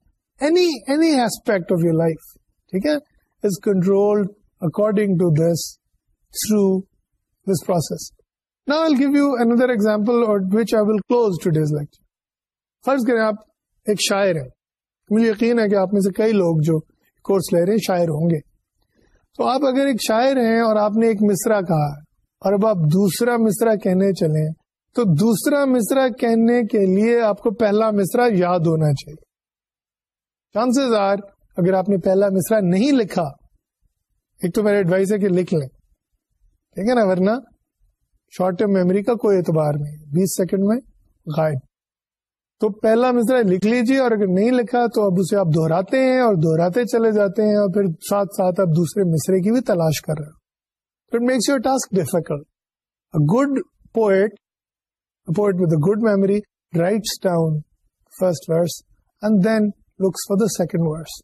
any any aspect of your life ٹھیک ہے Now I'll give you another example or which I will close today's lecture. فرض کریں آپ ایک شاعر ہیں مجھے یقین ہے کہ آپ میں سے کئی لوگ جو کورس لے رہے ہیں شاعر ہوں گے تو آپ اگر ایک شاعر ہیں اور آپ نے ایک مصرا کہا اور اب آپ دوسرا مصرا کہنے چلیں تو دوسرا مصرا کہنے کے لیے آپ کو پہلا مصرا یاد ہونا چاہیے چانسز آر اگر آپ نے پہلا مصرا نہیں لکھا ایک تو میرا ایڈوائز ہے کہ لکھ لیں ٹھیک ہے نا ورنہ شارٹ ٹرم میموری کا کوئی اعتبار نہیں بیس سیکنڈ میں غائب تو پہلا مصرا لکھ لیجیے اور اگر نہیں لکھا تو اب اسے آپ دہراتے دہراتے ہیں اور چلے جاتے ہیں اور پھر ساتھ ساتھ آپ دوسرے مصرے کی بھی تلاش کر رہے ہو good poet poet a good memory writes down first verse and then looks for the second verse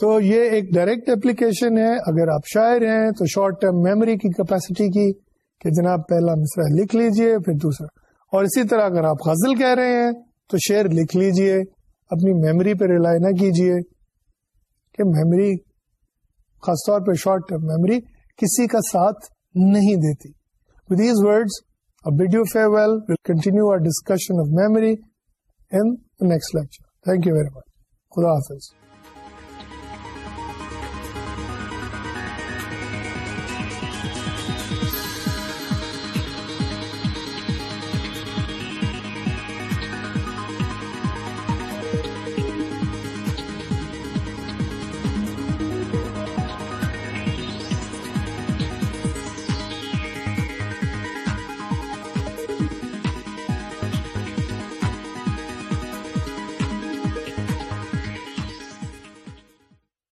تو یہ ایک ڈائریکٹ اپلیکیشن ہے اگر آپ شاعر ہیں تو شارٹ ٹرم میموری کی کیپیسٹی کی کہ جناب پہلا مصرا لکھ لیجئے پھر دوسرا اور اسی طرح اگر آپ غزل کہہ رہے ہیں تو شعر لکھ لیجئے اپنی میموری پہ ریلائی نہ کیجئے کہ میموری خاص طور پہ شارٹ ٹرم میموری کسی کا ساتھ نہیں دیتی with these words a video farewell will continue our discussion of memory in the next lecture thank you very much خدا حافظ